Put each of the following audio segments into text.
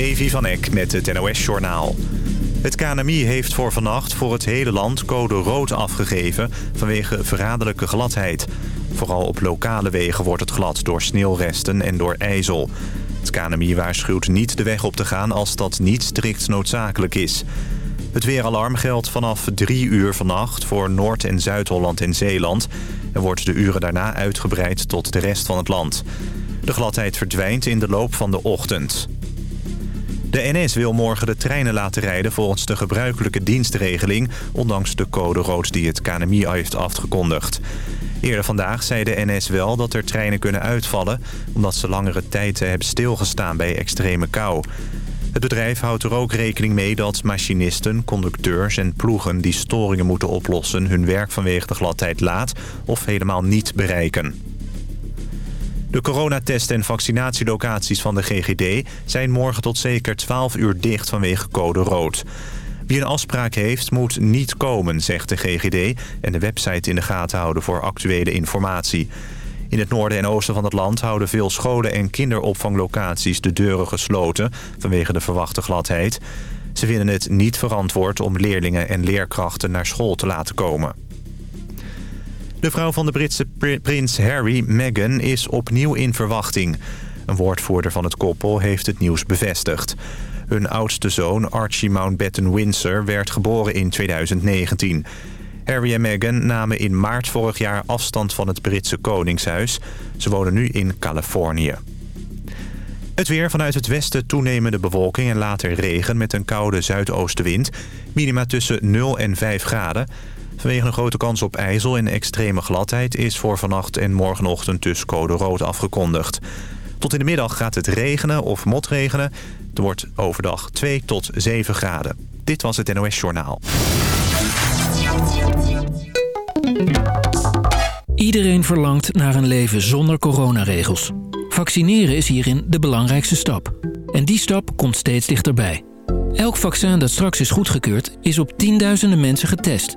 Levi van Eck met het NOS-journaal. Het KNMI heeft voor vannacht voor het hele land code rood afgegeven... vanwege verraderlijke gladheid. Vooral op lokale wegen wordt het glad door sneeuwresten en door ijzel. Het KNMI waarschuwt niet de weg op te gaan als dat niet strikt noodzakelijk is. Het weeralarm geldt vanaf drie uur vannacht voor Noord- en Zuid-Holland en Zeeland... en wordt de uren daarna uitgebreid tot de rest van het land. De gladheid verdwijnt in de loop van de ochtend. De NS wil morgen de treinen laten rijden volgens de gebruikelijke dienstregeling... ondanks de code rood die het KNMI heeft afgekondigd. Eerder vandaag zei de NS wel dat er treinen kunnen uitvallen... omdat ze langere tijd hebben stilgestaan bij extreme kou. Het bedrijf houdt er ook rekening mee dat machinisten, conducteurs en ploegen... die storingen moeten oplossen hun werk vanwege de gladheid laat of helemaal niet bereiken. De coronatest- en vaccinatielocaties van de GGD zijn morgen tot zeker 12 uur dicht vanwege code rood. Wie een afspraak heeft, moet niet komen, zegt de GGD... en de website in de gaten houden voor actuele informatie. In het noorden en oosten van het land houden veel scholen en kinderopvanglocaties de deuren gesloten... vanwege de verwachte gladheid. Ze vinden het niet verantwoord om leerlingen en leerkrachten naar school te laten komen. De vrouw van de Britse prins Harry, Meghan, is opnieuw in verwachting. Een woordvoerder van het koppel heeft het nieuws bevestigd. Hun oudste zoon, Archie Mountbatten Windsor, werd geboren in 2019. Harry en Meghan namen in maart vorig jaar afstand van het Britse Koningshuis. Ze wonen nu in Californië. Het weer vanuit het westen toenemende bewolking en later regen met een koude zuidoostenwind. Minima tussen 0 en 5 graden. Vanwege een grote kans op ijzel en extreme gladheid... is voor vannacht en morgenochtend dus code rood afgekondigd. Tot in de middag gaat het regenen of motregenen. Het wordt overdag 2 tot 7 graden. Dit was het NOS Journaal. Iedereen verlangt naar een leven zonder coronaregels. Vaccineren is hierin de belangrijkste stap. En die stap komt steeds dichterbij. Elk vaccin dat straks is goedgekeurd is op tienduizenden mensen getest.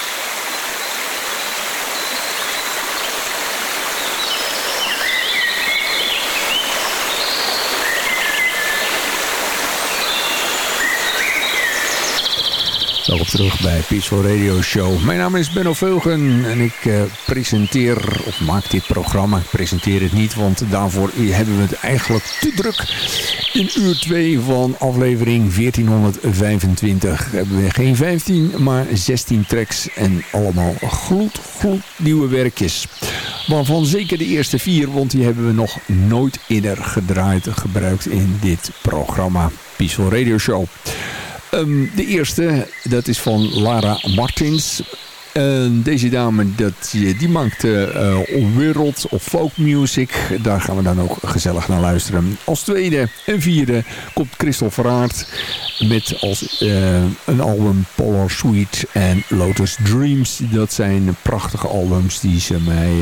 Welkom terug bij Peaceful Radio Show. Mijn naam is Benno Veugen en ik uh, presenteer, of maak dit programma. Ik presenteer het niet, want daarvoor hebben we het eigenlijk te druk. In uur 2 van aflevering 1425 hebben we geen 15, maar 16 tracks en allemaal gloed, gloed nieuwe werkjes. Waarvan zeker de eerste vier, want die hebben we nog nooit eerder gedraaid, gebruikt in dit programma. Peaceful Radio Show. Um, de eerste, dat is van Lara Martins. Uh, deze dame, dat, die maakt uh, wereld of folk music. Daar gaan we dan ook gezellig naar luisteren. Als tweede en vierde komt Christel Verraard met als uh, een album Polar Suite en Lotus Dreams. Dat zijn prachtige albums die ze mij,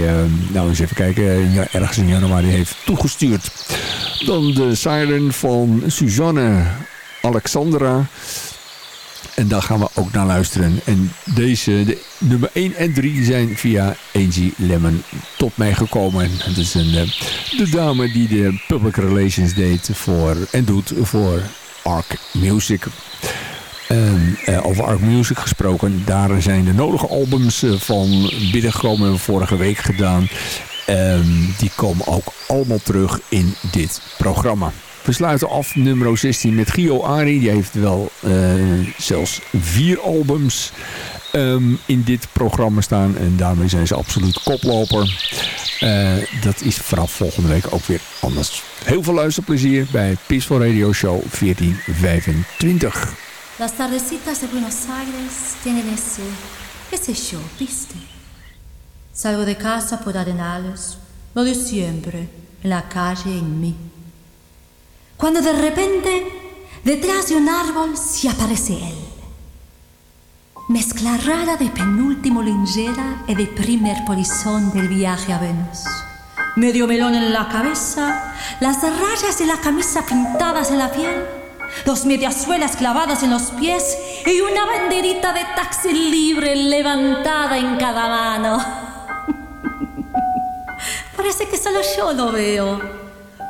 nou eens even kijken, ja, ergens in januari heeft toegestuurd. Dan de Siren van Suzanne Alexandra. En daar gaan we ook naar luisteren. En deze, de nummer 1 en 3 zijn via Angie Lemon tot mij gekomen. Het is een, de dame die de public relations deed voor, en doet voor Arc Music. Um, uh, over Arc Music gesproken, daar zijn de nodige albums van binnengekomen. Vorige week gedaan. Die komen ook allemaal terug in dit programma. We sluiten af nummer 16 met Gio Ari. Die heeft wel uh, zelfs vier albums um, in dit programma staan. En daarmee zijn ze absoluut koploper. Uh, dat is vanaf volgende week ook weer anders. Heel veel luisterplezier bij Peaceful Radio Show 1425. Las tardecitas de Buenos Aires tienen ese, ese show, ¿viste? Salgo de casa por Arenales, lo de siempre, en la calle en mí. Cuando de repente, detrás de un árbol, se aparece él. mezcla rara de penúltimo lingera y de primer polizón del viaje a Venus. Medio melón en la cabeza, las rayas de la camisa pintadas en la piel, dos mediasuelas clavadas en los pies y una banderita de taxi libre levantada en cada mano. Parece que solo yo lo veo,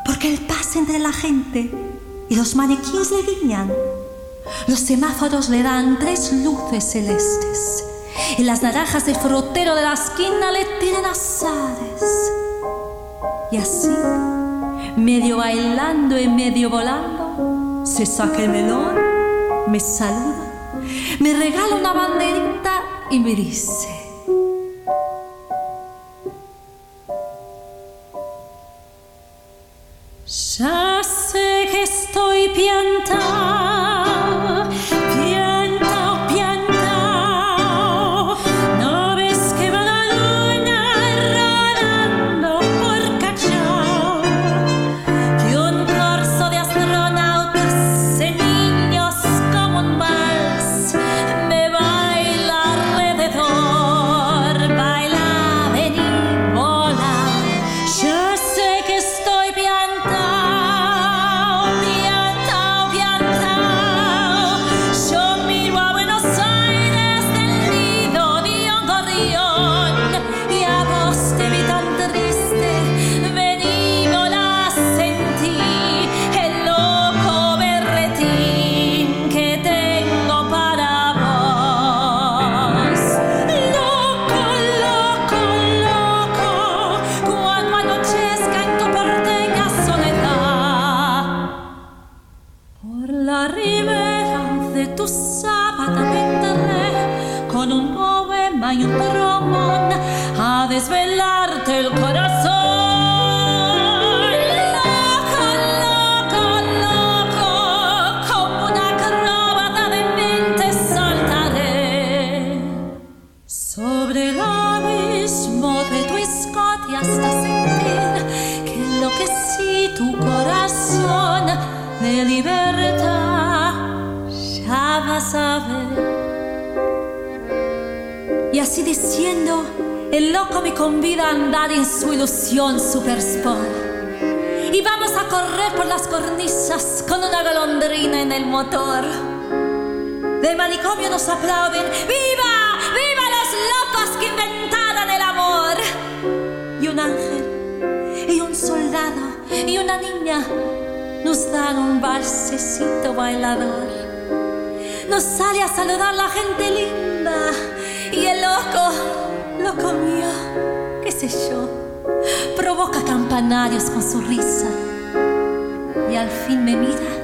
porque el pase entre la gente y los maniquíes le guiñan. Los semáforos le dan tres luces celestes y las naranjas de frutero de la esquina le tiran azares. Y así, medio bailando y medio volando, se saca el melón, me saluda, me regala una banderita y me dice... convida a andar en su ilusión super sport. Y vamos a correr por las cornisas con una golondrina en el motor. De manicomio nos aplauden, ¡Viva! ¡Viva los locos que inventaron el amor! Y un ángel, y un soldado, y una niña nos dan un balsecito bailador. Nos sale a saludar la gente linda. Y el loco, loco mío qué sé yo, provoca campanarios con su risa. Y al fin me mira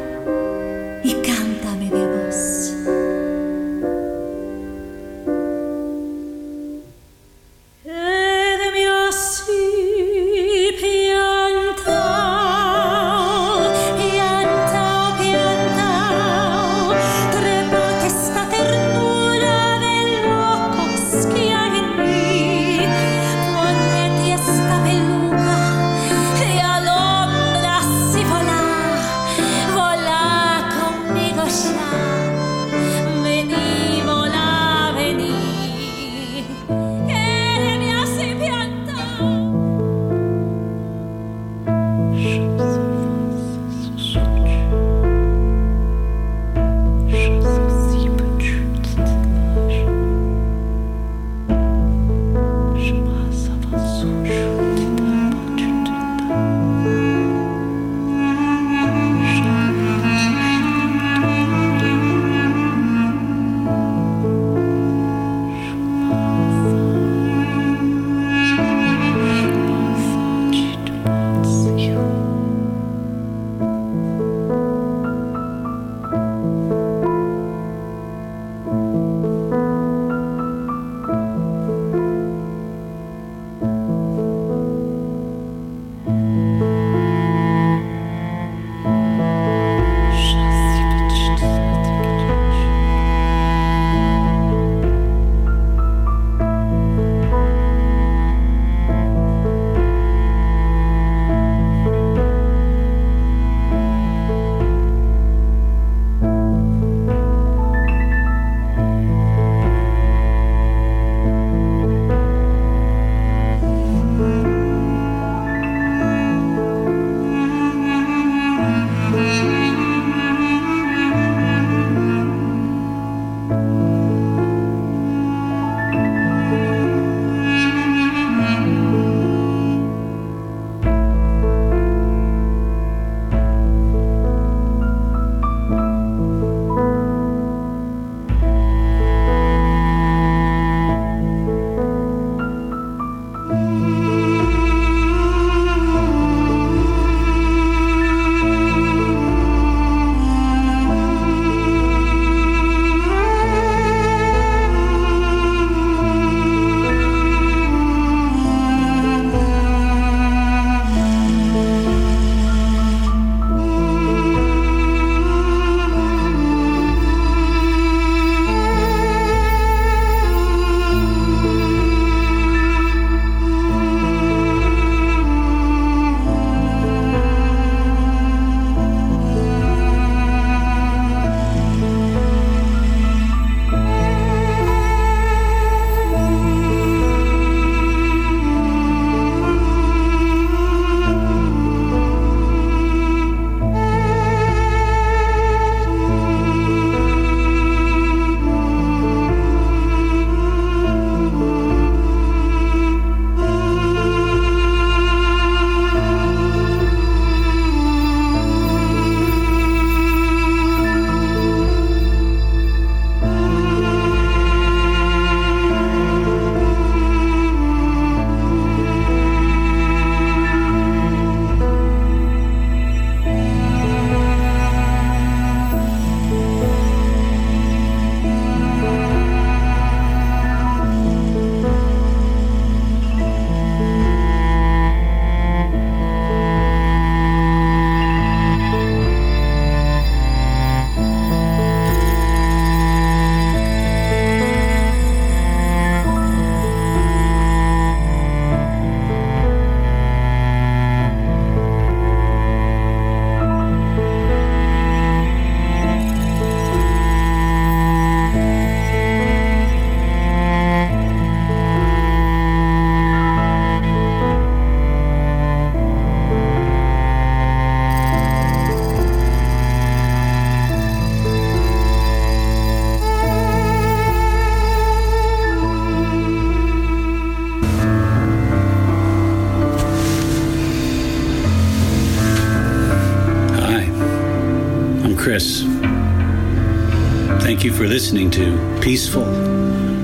Peaceful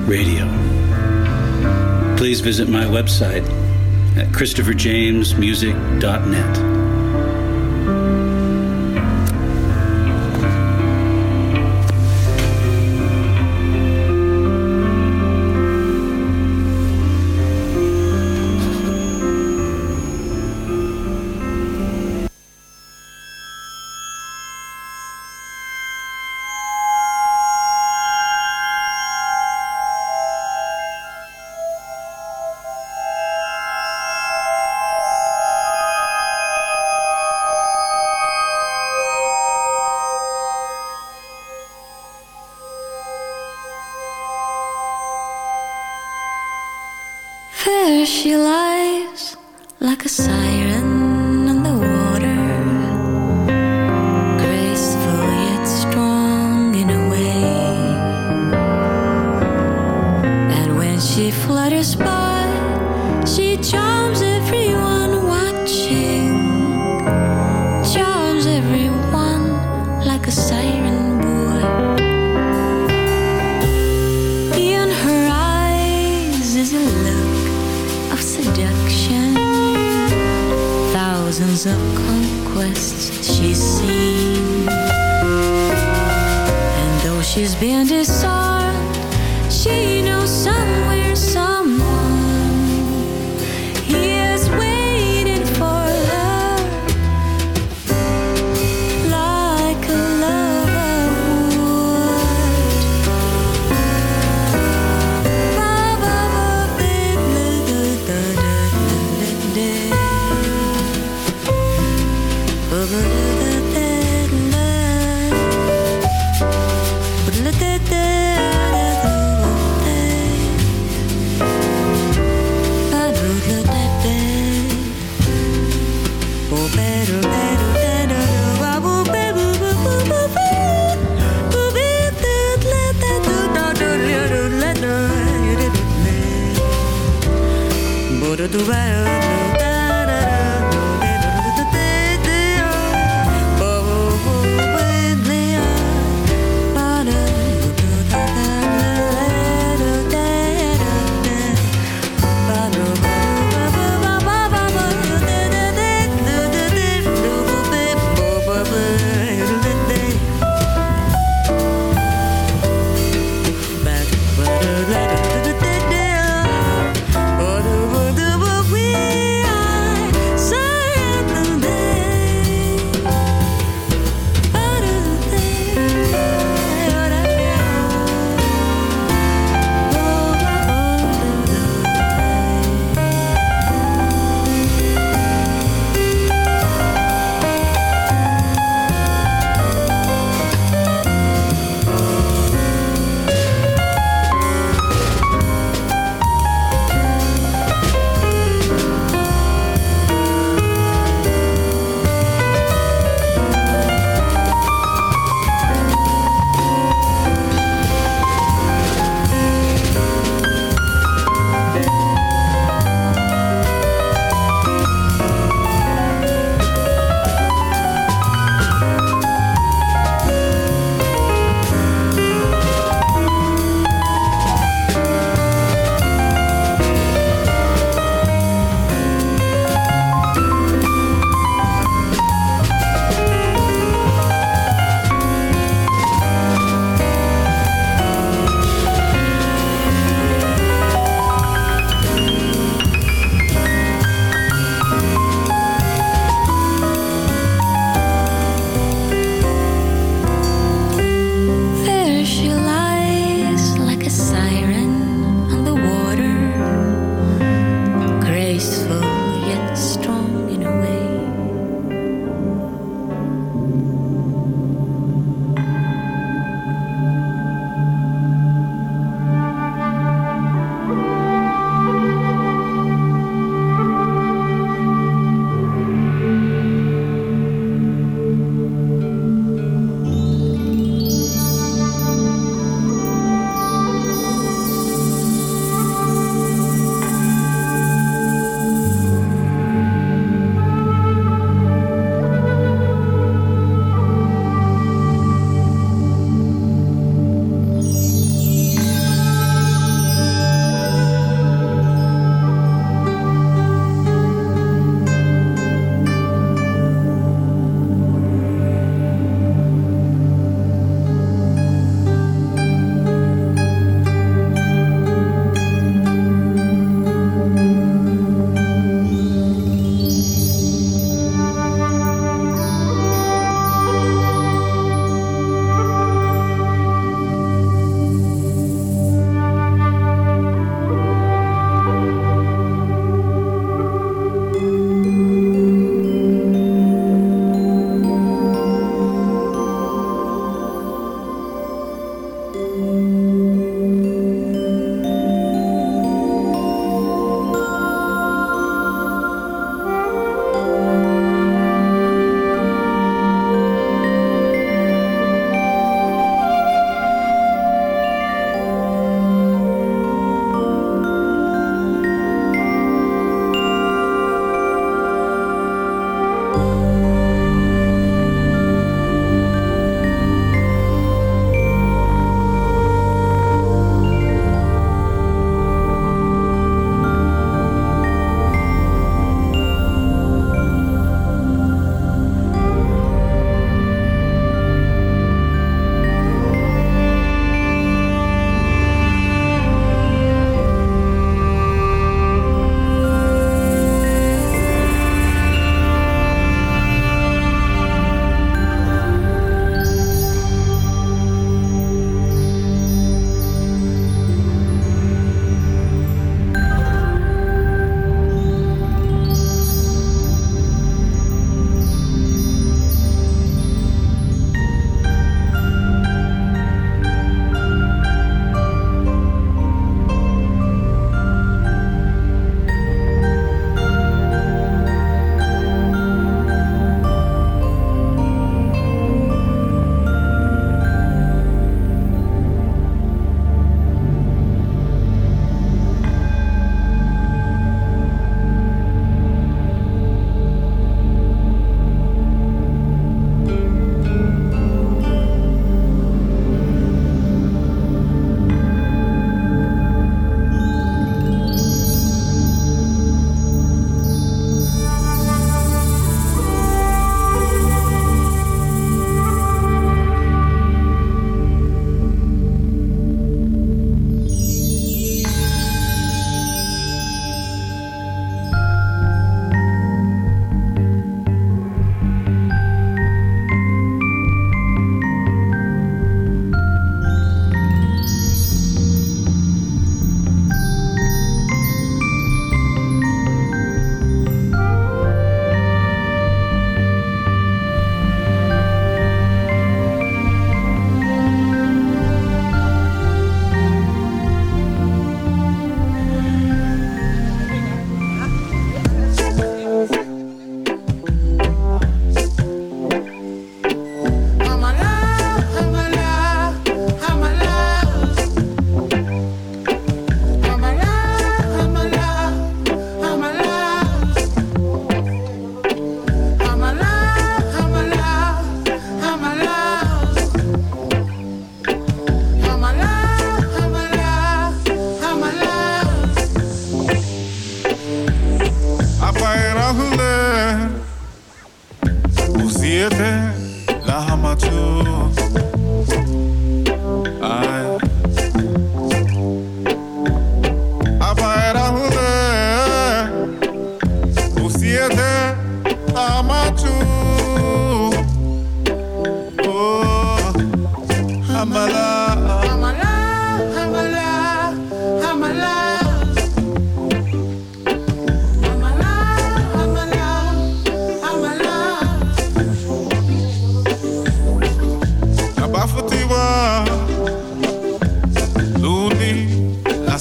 Radio. Please visit my website at christopherjamesmusic.net. glad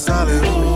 solid. Ooh.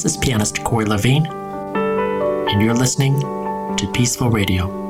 This is pianist Corey Levine, and you're listening to Peaceful Radio.